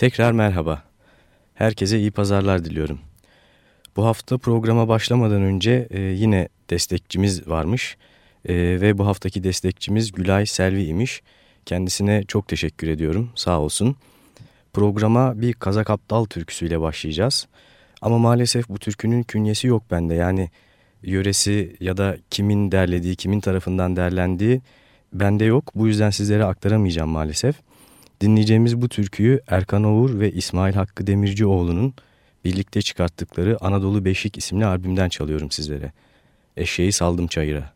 Tekrar merhaba. Herkese iyi pazarlar diliyorum. Bu hafta programa başlamadan önce e, yine destekçimiz varmış e, ve bu haftaki destekçimiz Gülay Selvi imiş. Kendisine çok teşekkür ediyorum sağ olsun. Programa bir Kazak Aptal türküsüyle başlayacağız. Ama maalesef bu türkünün künyesi yok bende yani yöresi ya da kimin derlediği, kimin tarafından derlendiği bende yok. Bu yüzden sizlere aktaramayacağım maalesef. Dinleyeceğimiz bu türküyü Erkan Oğur ve İsmail Hakkı Demircioğlu'nun birlikte çıkarttıkları Anadolu Beşik isimli albümden çalıyorum sizlere. Eşeği saldım çayıra.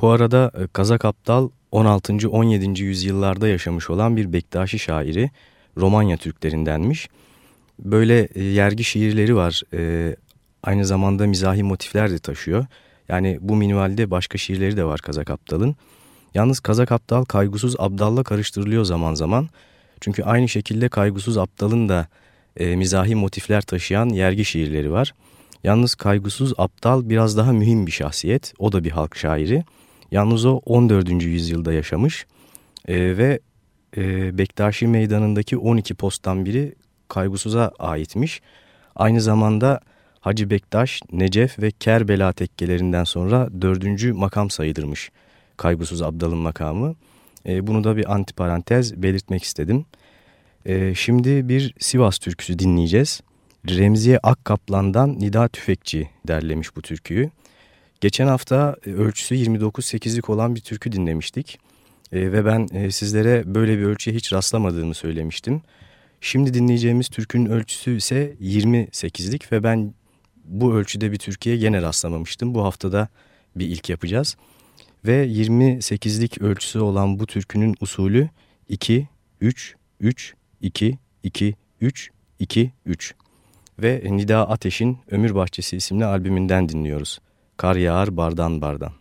Bu arada e, Kazak Aptal 16. 17. yüzyıllarda yaşamış olan bir Bektaşi şairi Romanya Türklerindenmiş. Böyle e, yergi şiirleri var. E, aynı zamanda mizahi motifler de taşıyor. Yani bu minvalde başka şiirleri de var Kazak Aptal'ın. Yalnız Kazak Aptal kaygusuz Abdal'la karıştırılıyor zaman zaman. Çünkü aynı şekilde kaygusuz Aptal'ın da e, mizahi motifler taşıyan yergi şiirleri var. Yalnız kaygusuz Aptal biraz daha mühim bir şahsiyet. O da bir halk şairi. Yalnız o 14. yüzyılda yaşamış e, ve e, Bektaşi Meydanı'ndaki 12 posttan biri Kaygusuz'a aitmiş. Aynı zamanda Hacı Bektaş, Necef ve Kerbela tekkelerinden sonra dördüncü makam sayılırmış Kaygusuz Abdal'ın makamı. E, bunu da bir antiparantez belirtmek istedim. E, şimdi bir Sivas türküsü dinleyeceğiz. Remziye Akkaplan'dan Nida Tüfekçi derlemiş bu türküyü. Geçen hafta e, ölçüsü 29-8'lik olan bir türkü dinlemiştik. E, ve ben e, sizlere böyle bir ölçüye hiç rastlamadığımı söylemiştim. Şimdi dinleyeceğimiz türkünün ölçüsü ise 28'lik ve ben bu ölçüde bir türküye gene rastlamamıştım. Bu haftada bir ilk yapacağız. Ve 28'lik ölçüsü olan bu türkünün usulü 2, 3, 3, 2, 2, 3, 2, 3. Ve Nida Ateş'in Ömür Bahçesi isimli albümünden dinliyoruz. Kar yağar bardan bardan.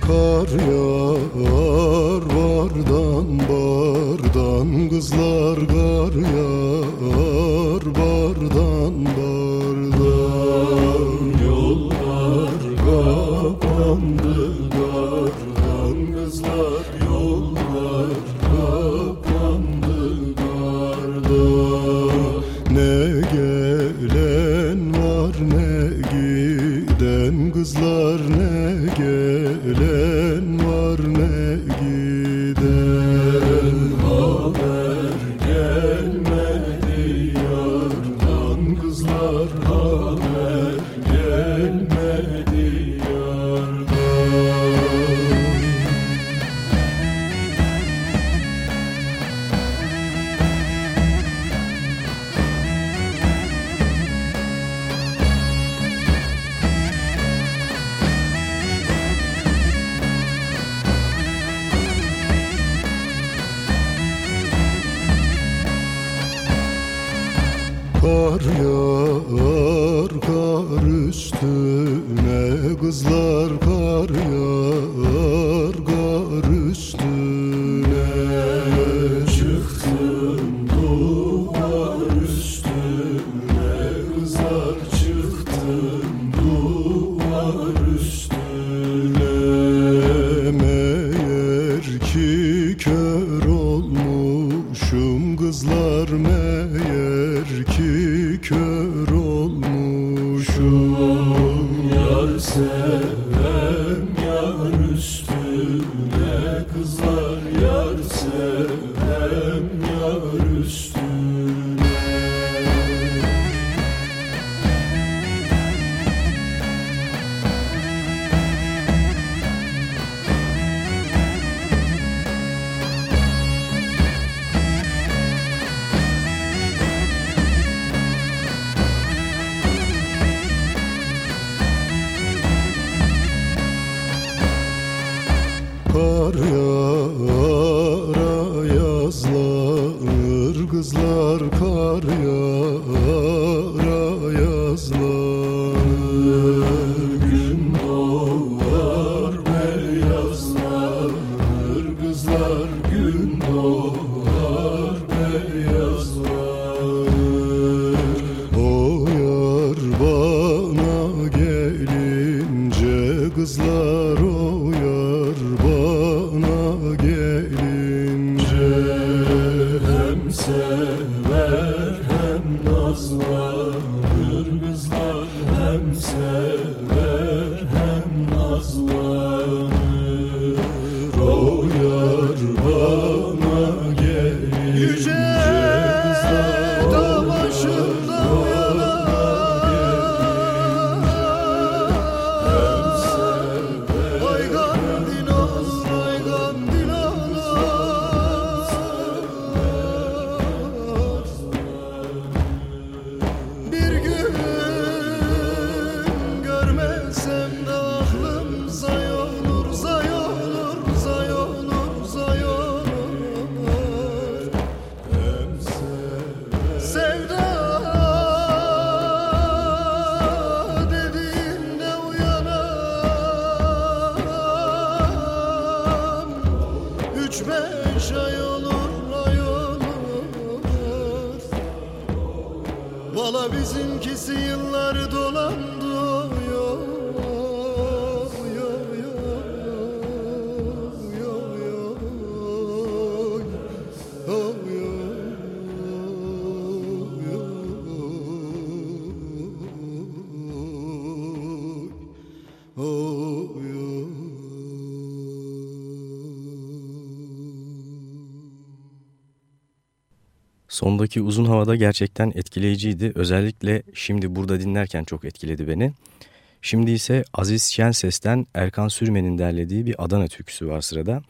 Kar yağar bardan bardan Kızlar kar yağar bardan bardan. Yollar kapandı kardan Kızlar yollar kapandı kardan Ne gelen var ne giden Kızlar ne Kar yağar kar üstüne Kızlar kar yağar Sondaki uzun havada gerçekten etkileyiciydi. Özellikle şimdi burada dinlerken çok etkiledi beni. Şimdi ise Aziz Şenses'ten Erkan Sürmen'in derlediği bir Adana türküsü var sırada.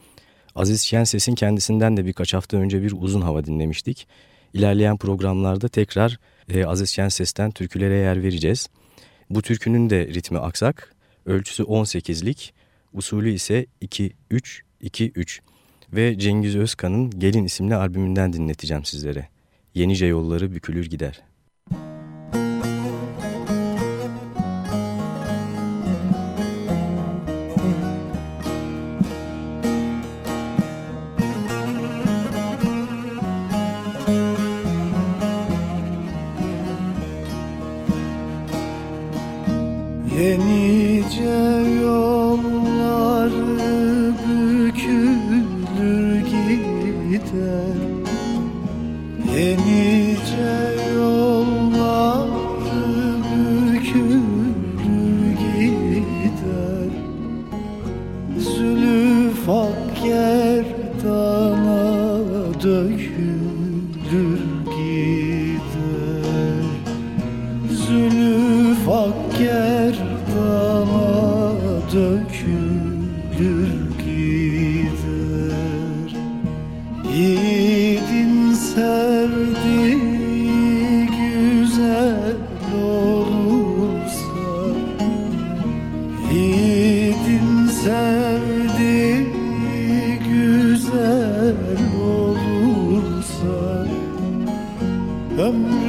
Aziz Şenses'in kendisinden de birkaç hafta önce bir uzun hava dinlemiştik. İlerleyen programlarda tekrar e, Aziz Şenses'ten türkülere yer vereceğiz. Bu türkünün de ritmi aksak, ölçüsü 18'lik, usulü ise 2-3-2-3 ve Cengiz Özkan'ın Gelin isimli albümünden dinleteceğim sizlere. Yenice yolları bükülür gider. Sevdiği güzel olursa Ömrü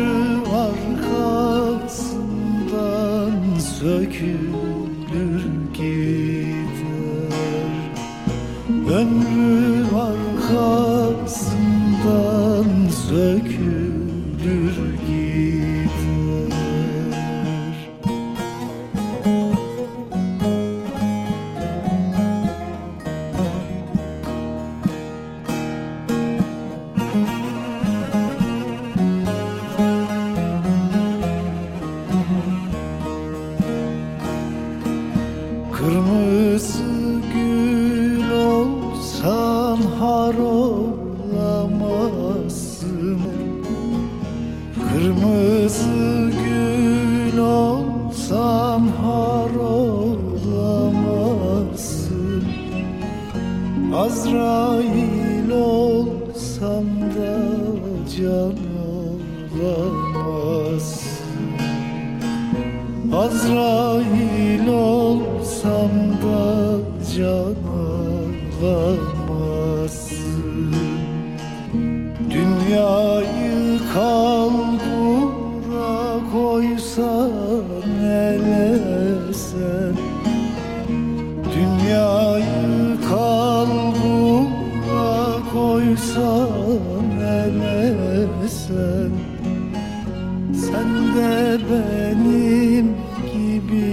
sen de benim gibi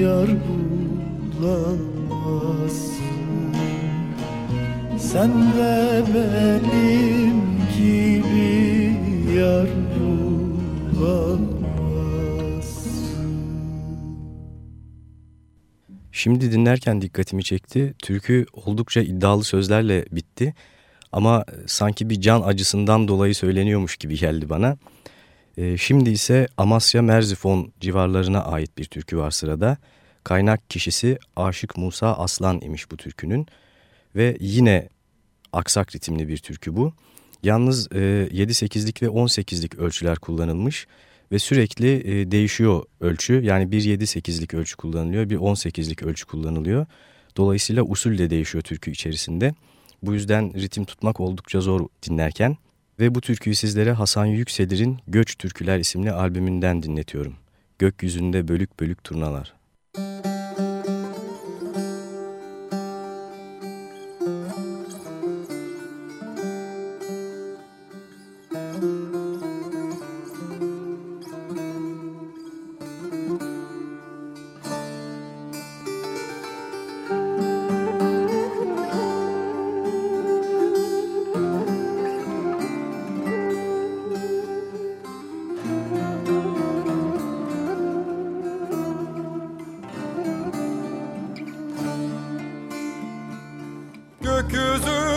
yar bulamazsın Sen de benim gibi yar Şimdi dinlerken dikkatimi çekti. Türkü oldukça iddialı sözlerle bitti. Ama sanki bir can acısından dolayı söyleniyormuş gibi geldi bana. Ee, şimdi ise Amasya Merzifon civarlarına ait bir türkü var sırada. Kaynak kişisi Aşık Musa Aslan imiş bu türkünün. Ve yine aksak ritimli bir türkü bu. Yalnız e, 7-8'lik ve 18'lik ölçüler kullanılmış ve sürekli e, değişiyor ölçü. Yani bir 7-8'lik ölçü kullanılıyor, bir 18'lik ölçü kullanılıyor. Dolayısıyla usul de değişiyor türkü içerisinde. Bu yüzden ritim tutmak oldukça zor dinlerken. Ve bu türküyü sizlere Hasan Yükselir'in Göç Türküler isimli albümünden dinletiyorum. Gökyüzünde bölük bölük turnalar. Müzik gökyüzü.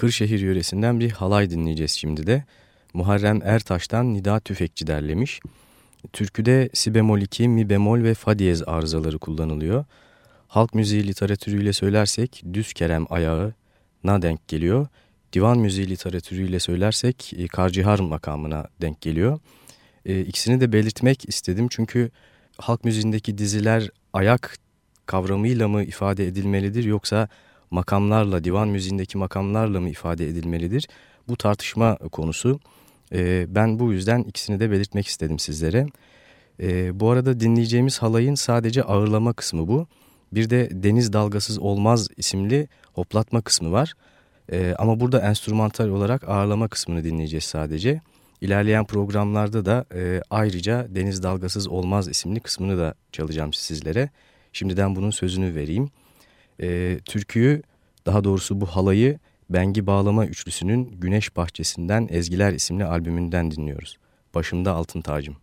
Kırşehir yöresinden bir halay dinleyeceğiz şimdi de. Muharrem Ertaş'tan Nida Tüfekçi derlemiş. Türküde si bemol 2, mi bemol ve fa diyez arızaları kullanılıyor. Halk müziği literatürüyle söylersek düz kerem ayağı na denk geliyor. Divan müziği literatürüyle söylersek e, karcihar makamına denk geliyor. E, ikisini de belirtmek istedim çünkü halk müziğindeki diziler ayak kavramıyla mı ifade edilmelidir yoksa makamlarla, divan müziğindeki makamlarla mı ifade edilmelidir? Bu tartışma konusu. E, ben bu yüzden ikisini de belirtmek istedim sizlere. E, bu arada dinleyeceğimiz halayın sadece ağırlama kısmı bu. Bir de Deniz Dalgasız Olmaz isimli hoplatma kısmı var. Ee, ama burada enstrümantal olarak ağırlama kısmını dinleyeceğiz sadece. İlerleyen programlarda da e, ayrıca Deniz Dalgasız Olmaz isimli kısmını da çalacağım sizlere. Şimdiden bunun sözünü vereyim. E, türküyü daha doğrusu bu halayı Bengi Bağlama Üçlüsü'nün Güneş Bahçesi'nden Ezgiler isimli albümünden dinliyoruz. Başımda Altın Tacım.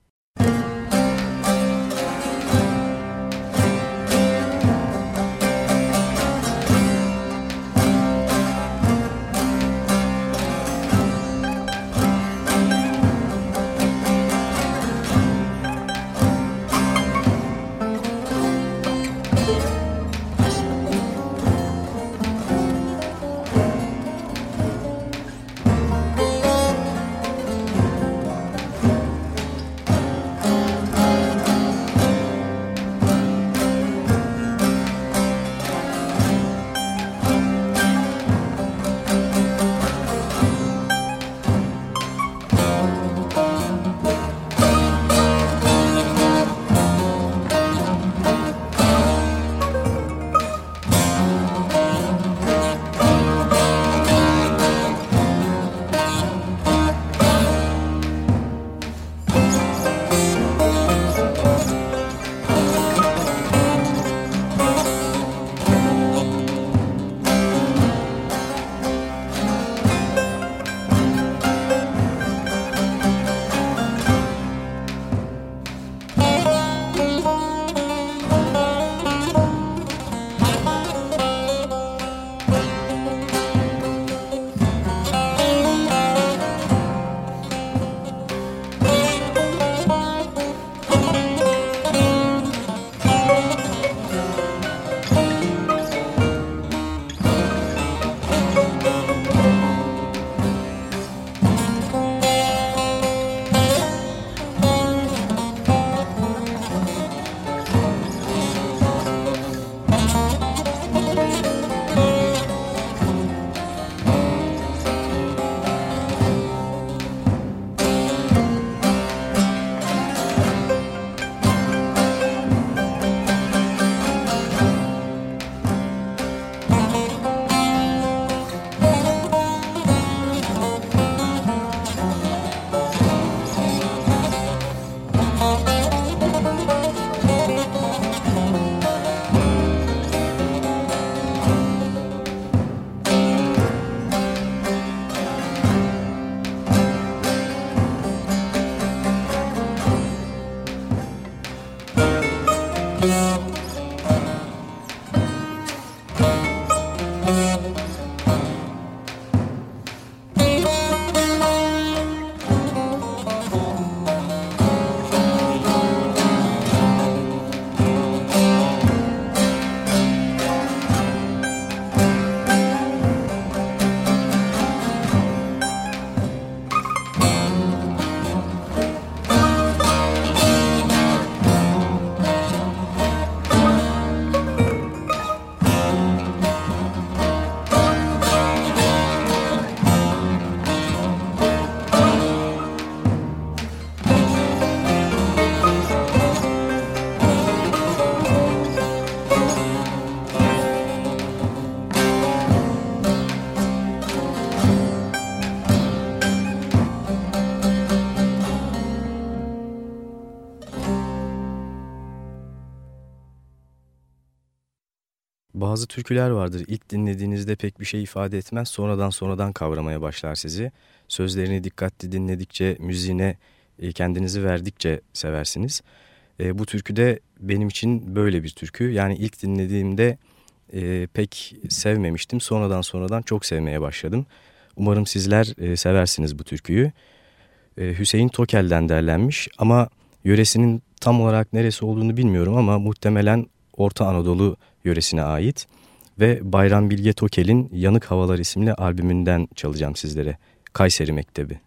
Bazı türküler vardır. İlk dinlediğinizde pek bir şey ifade etmez. Sonradan sonradan kavramaya başlar sizi. Sözlerini dikkatli dinledikçe, müziğine e, kendinizi verdikçe seversiniz. E, bu türkü de benim için böyle bir türkü. Yani ilk dinlediğimde e, pek sevmemiştim. Sonradan sonradan çok sevmeye başladım. Umarım sizler e, seversiniz bu türküyü. E, Hüseyin Tokel'den derlenmiş ama yöresinin tam olarak neresi olduğunu bilmiyorum ama muhtemelen Orta Anadolu yöresine ait ve Bayram Bilge Tokel'in Yanık Havalar isimli albümünden çalacağım sizlere. Kayseri Mektebi.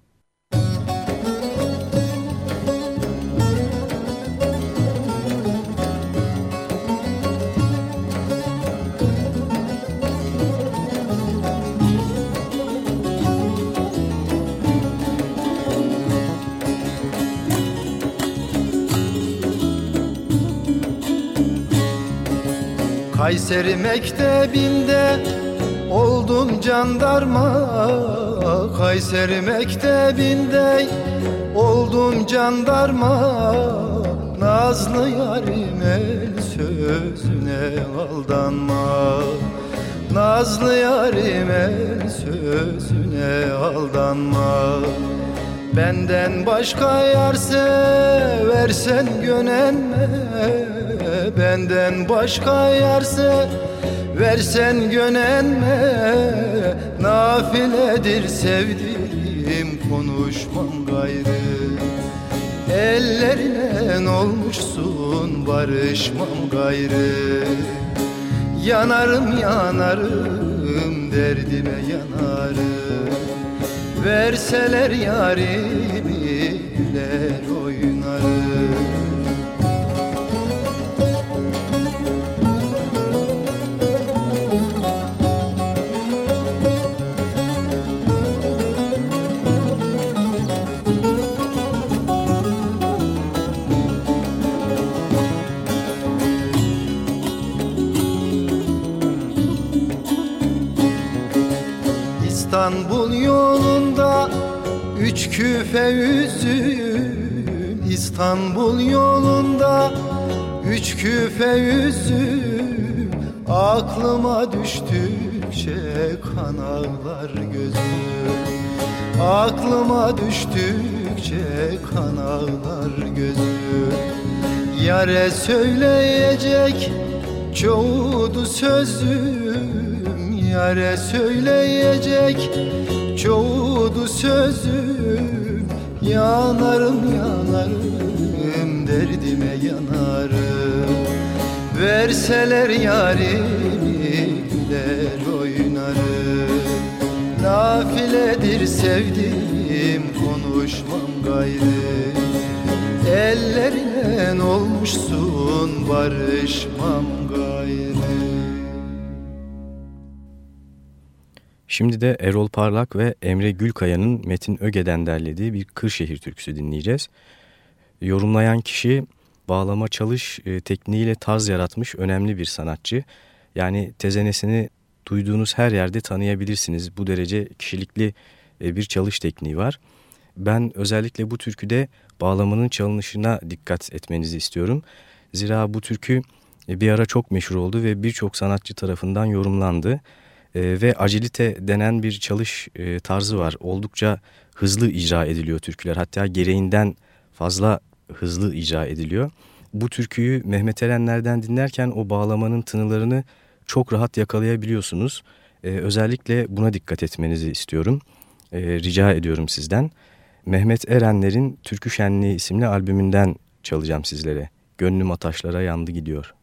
Kayseri mektebinde oldum jandarma. Kayseri mektebinde Oldum jandarma. Nazlı yarim el sözüne aldanma. Nazlı yarim el sözüne aldanma Benden başka yar seversen gönenme Benden başka yar seversen gönenme Nafiledir sevdiğim konuşmam gayrı. Ellerine olmuşsun barışmam gayrı. Yanarım yanarım derdime yanarım Verseler yarimi güler oynarım İstanbul yolunda üç küfe üzüm. İstanbul yolunda üç küfe üzüm. Aklıma düştükçe kan ağlar gözüm. Aklıma düştükçe kan ağlar gözüm. Yare söyleyecek çoğudu sözüm Yare söyleyecek çoğudu sözüm. Yanarım yanarım derdime yanarım. Verseler yarimi güler oynarım. Nafiledir sevdiğim konuşmam gayrı. Ellerine olmuşsun barışmam gayrı Şimdi de Erol Parlak ve Emre Gülkaya'nın Metin Öge'den derlediği bir Kırşehir türküsü dinleyeceğiz. Yorumlayan kişi bağlama çalış e, tekniğiyle tarz yaratmış önemli bir sanatçı. Yani tezenesini duyduğunuz her yerde tanıyabilirsiniz. Bu derece kişilikli e, bir çalış tekniği var. Ben özellikle bu türküde bağlamanın çalınışına dikkat etmenizi istiyorum. Zira bu türkü e, bir ara çok meşhur oldu ve birçok sanatçı tarafından yorumlandı e, ve acilite denen bir çalış e, tarzı var. Oldukça hızlı icra ediliyor türküler. Hatta gereğinden fazla hızlı icra ediliyor. Bu türküyü Mehmet Erenler'den dinlerken o bağlamanın tınılarını çok rahat yakalayabiliyorsunuz. E, özellikle buna dikkat etmenizi istiyorum. E, rica ediyorum sizden. Mehmet Erenler'in Türkü Şenliği isimli albümünden çalacağım sizlere. Gönlüm ataşlara yandı gidiyor.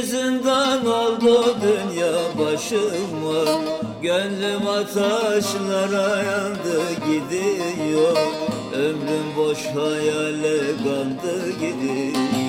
Yine zindan oldu dünya başıma. Gönlüm ataşlara yandı gidiyor. Ömrüm boş hayale kandı gidiyor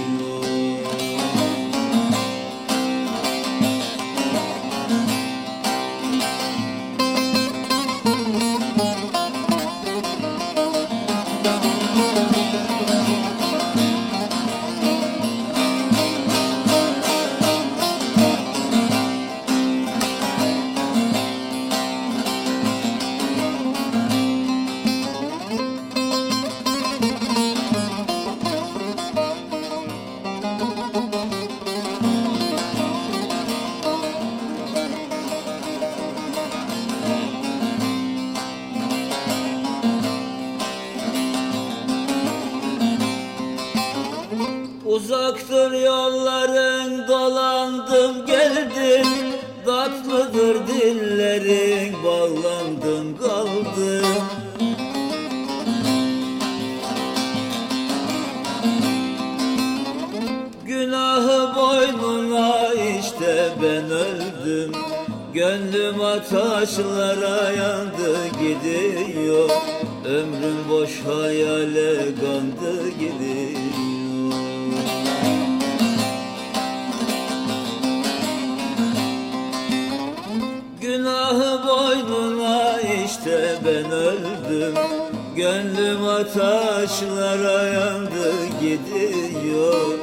Gönlüm ataşlara yandı gidiyor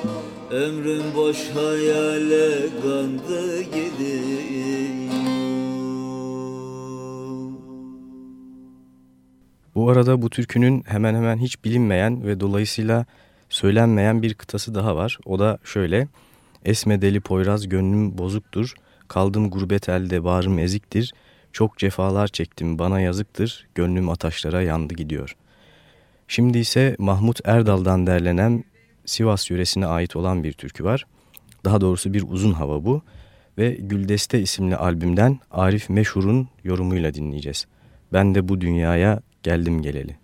Ömrüm boş hayale kandı gidiyor Bu arada bu türkünün hemen hemen hiç bilinmeyen ve dolayısıyla söylenmeyen bir kıtası daha var. O da şöyle. Esme deli poyraz gönlüm bozuktur. Kaldım gurbet elde bağrım eziktir. Çok cefalar çektim bana yazıktır. Gönlüm ataşlara yandı gidiyor. Şimdi ise Mahmut Erdal'dan derlenen Sivas yöresine ait olan bir türkü var. Daha doğrusu bir uzun hava bu. Ve Güldeste isimli albümden Arif Meşhur'un yorumuyla dinleyeceğiz. Ben de bu dünyaya geldim geleli.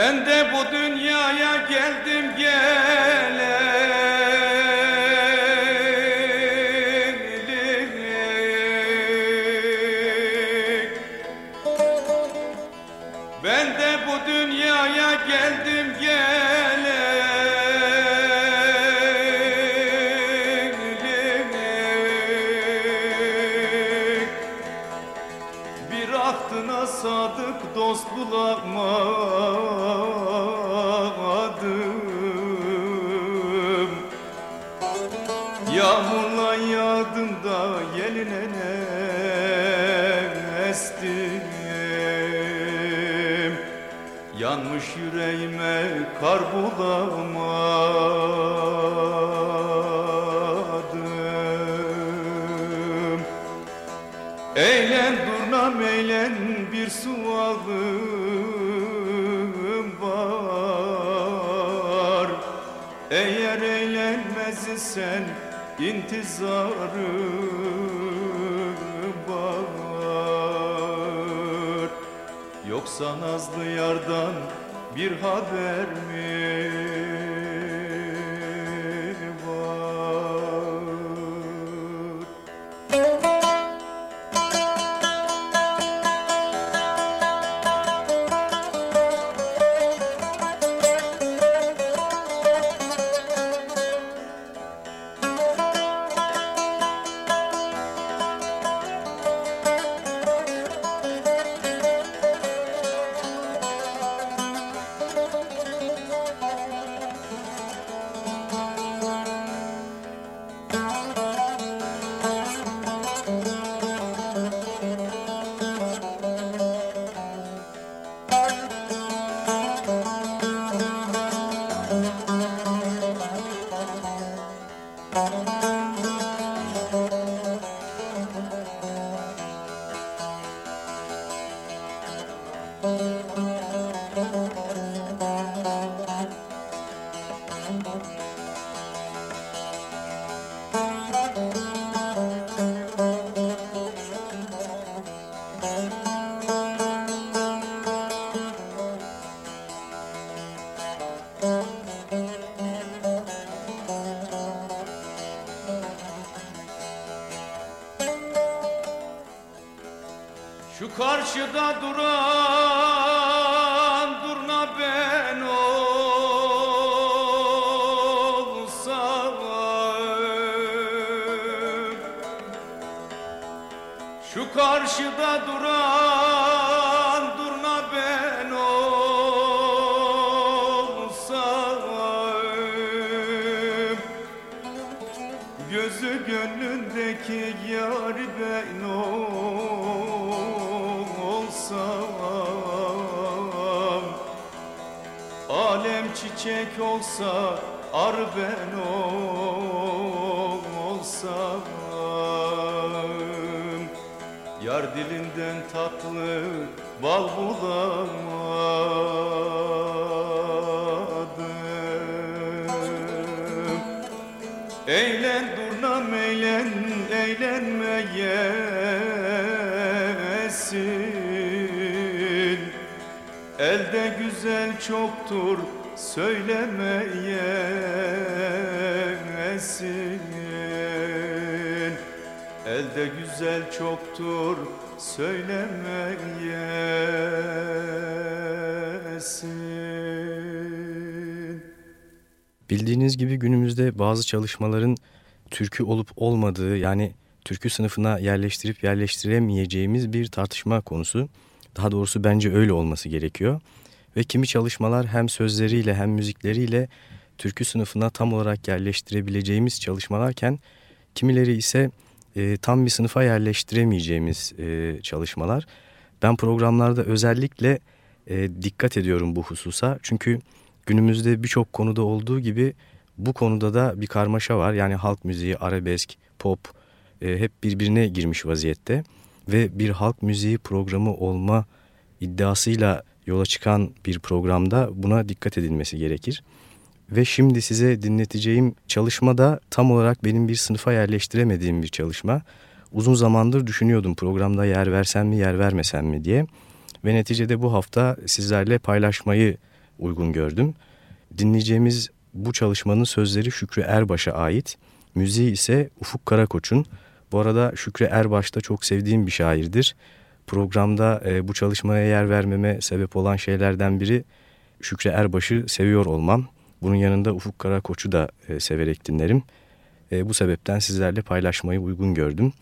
Ben de bu dünyaya geldim geleli intizarım var Yoksa nazlı yardan bir haber karşıda duran Alem çiçek olsa ar ben olsam. Yar dilinden tatlı bal bulamadım. Eğlen durnam eğlen eğlenmeyesin. Elde güzel çoktur söylemeyesin Elde güzel çoktur söylemeyesin Bildiğiniz gibi günümüzde bazı çalışmaların türkü olup olmadığı yani türkü sınıfına yerleştirip yerleştiremeyeceğimiz bir tartışma konusu. Daha doğrusu bence öyle olması gerekiyor. Ve kimi çalışmalar hem sözleriyle hem müzikleriyle türkü sınıfına tam olarak yerleştirebileceğimiz çalışmalarken kimileri ise e, tam bir sınıfa yerleştiremeyeceğimiz e, çalışmalar. Ben programlarda özellikle e, dikkat ediyorum bu hususa. Çünkü günümüzde birçok konuda olduğu gibi bu konuda da bir karmaşa var. Yani halk müziği, arabesk, pop e, hep birbirine girmiş vaziyette. Ve bir halk müziği programı olma iddiasıyla yola çıkan bir programda buna dikkat edilmesi gerekir. Ve şimdi size dinleteceğim çalışma da tam olarak benim bir sınıfa yerleştiremediğim bir çalışma. Uzun zamandır düşünüyordum programda yer versem mi yer vermesem mi diye. Ve neticede bu hafta sizlerle paylaşmayı uygun gördüm. Dinleyeceğimiz bu çalışmanın sözleri Şükrü Erbaş'a ait. Müziği ise Ufuk Karakoç'un. Bu arada Şükrü Erbaş da çok sevdiğim bir şairdir. Programda e, bu çalışmaya yer vermeme sebep olan şeylerden biri Şükrü Erbaş'ı seviyor olmam. Bunun yanında Ufuk Karakoç'u da e, severek dinlerim. E, bu sebepten sizlerle paylaşmayı uygun gördüm.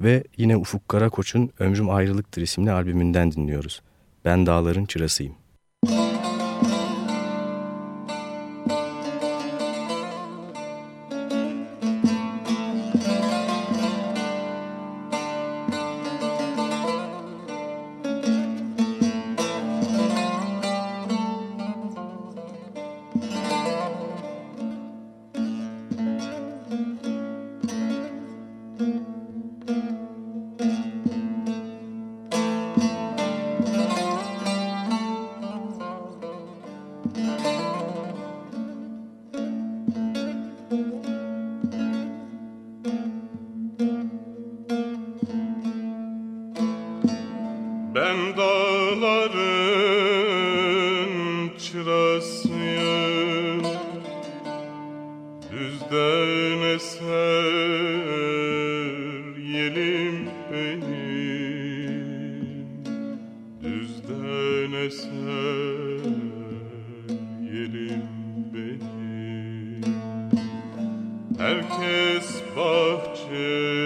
Ve yine Ufuk Karakoç'un Ömrüm Ayrılıktır isimli albümünden dinliyoruz. Ben dağların çırasıyım. Ben Düzden eser yelim benim Herkes bahçesin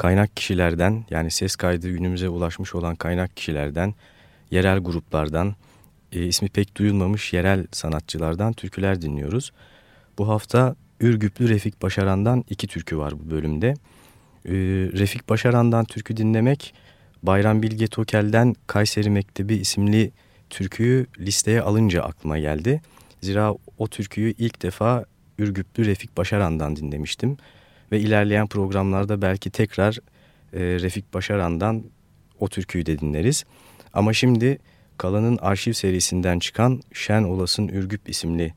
kaynak kişilerden yani ses kaydı günümüze ulaşmış olan kaynak kişilerden, yerel gruplardan, e, ismi pek duyulmamış yerel sanatçılardan türküler dinliyoruz. Bu hafta Ürgüplü Refik Başaran'dan iki türkü var bu bölümde. E, Refik Başaran'dan türkü dinlemek Bayram Bilge Tokel'den Kayseri Mektebi isimli türküyü listeye alınca aklıma geldi. Zira o türküyü ilk defa Ürgüplü Refik Başaran'dan dinlemiştim. Ve ilerleyen programlarda belki tekrar e, Refik Başaran'dan o türküyü de dinleriz. Ama şimdi Kalan'ın arşiv serisinden çıkan Şen Olasın Ürgüp isimli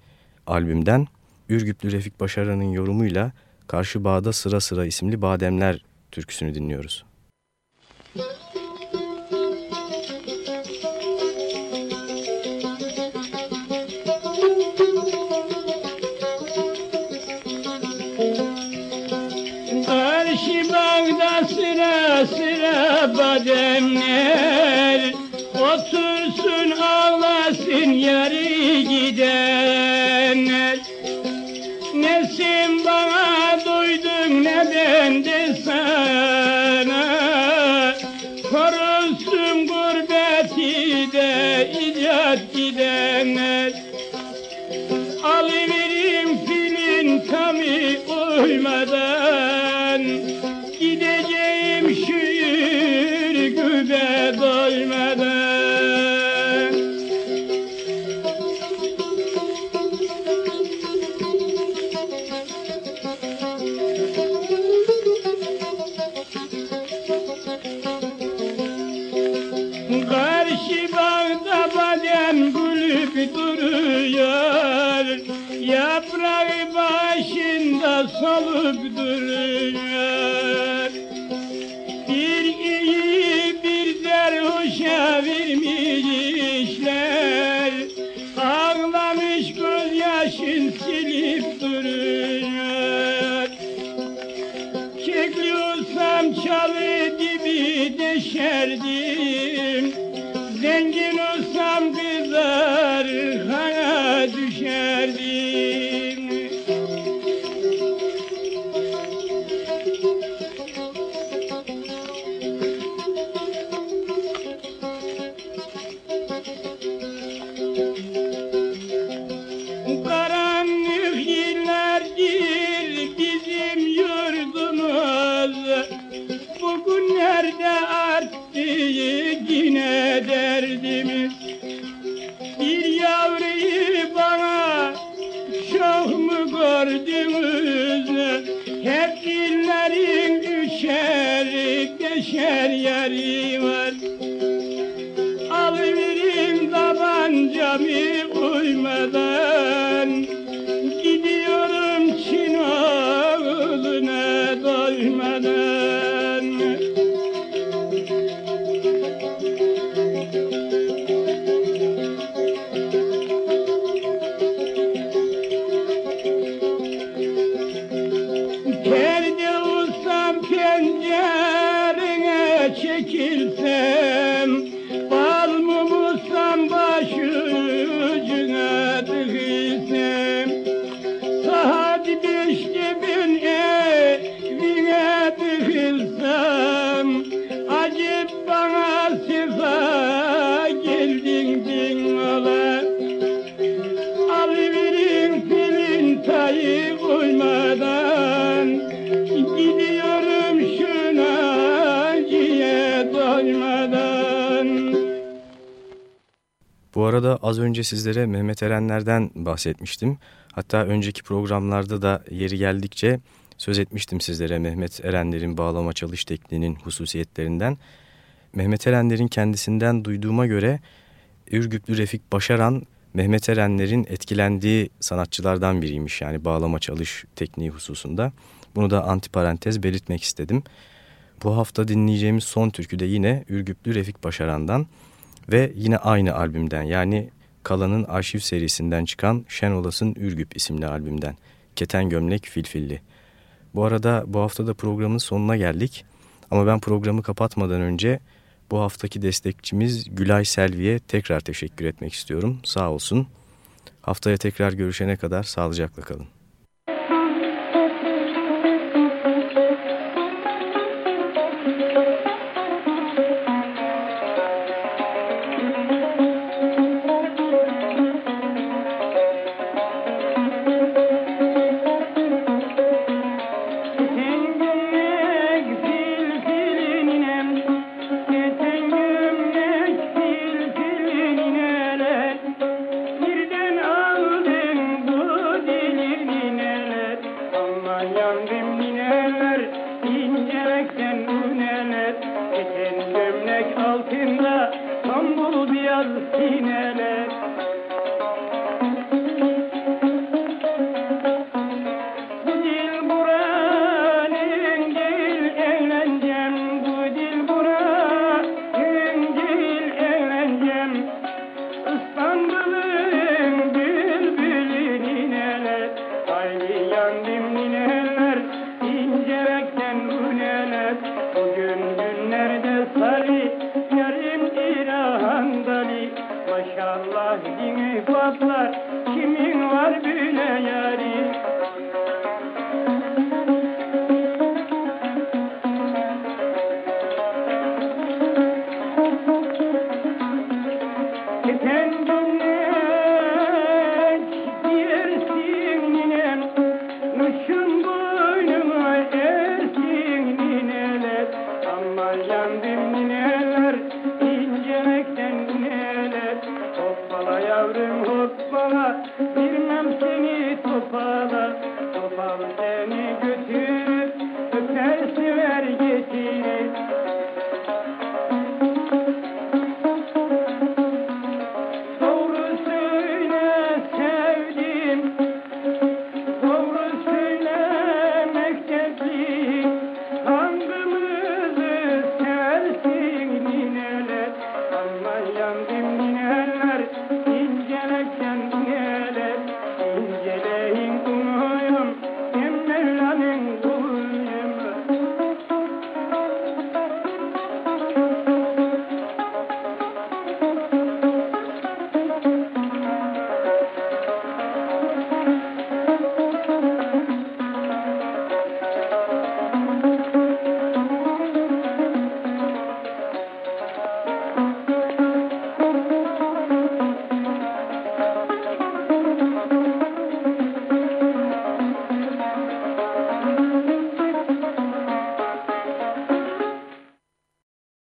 albümden Ürgüplü Refik Başaran'ın yorumuyla Karşı Bağda Sıra Sıra isimli Bademler türküsünü dinliyoruz. Karşı sıra bademler Otursun ağlasın yarı gidenler. Nesin bana duydun ne ben de sana. Korusun gurbeti de icat gidenler düşer yeri var. Alıverim tabancamı az önce sizlere Mehmet Erenler'den bahsetmiştim. Hatta önceki programlarda da yeri geldikçe söz etmiştim sizlere Mehmet Erenler'in bağlama çalış tekniğinin hususiyetlerinden. Mehmet Erenler'in kendisinden duyduğuma göre Ürgüplü Refik Başaran Mehmet Erenler'in etkilendiği sanatçılardan biriymiş yani bağlama çalış tekniği hususunda. Bunu da antiparantez belirtmek istedim. Bu hafta dinleyeceğimiz son türkü de yine Ürgüplü Refik Başaran'dan ve yine aynı albümden yani Kala'nın arşiv serisinden çıkan Şen Olasın Ürgüp isimli albümden. Keten Gömlek Filfilli. Bu arada bu hafta da programın sonuna geldik. Ama ben programı kapatmadan önce bu haftaki destekçimiz Gülay Selvi'ye tekrar teşekkür etmek istiyorum. Sağ olsun. Haftaya tekrar görüşene kadar sağlıcakla kalın.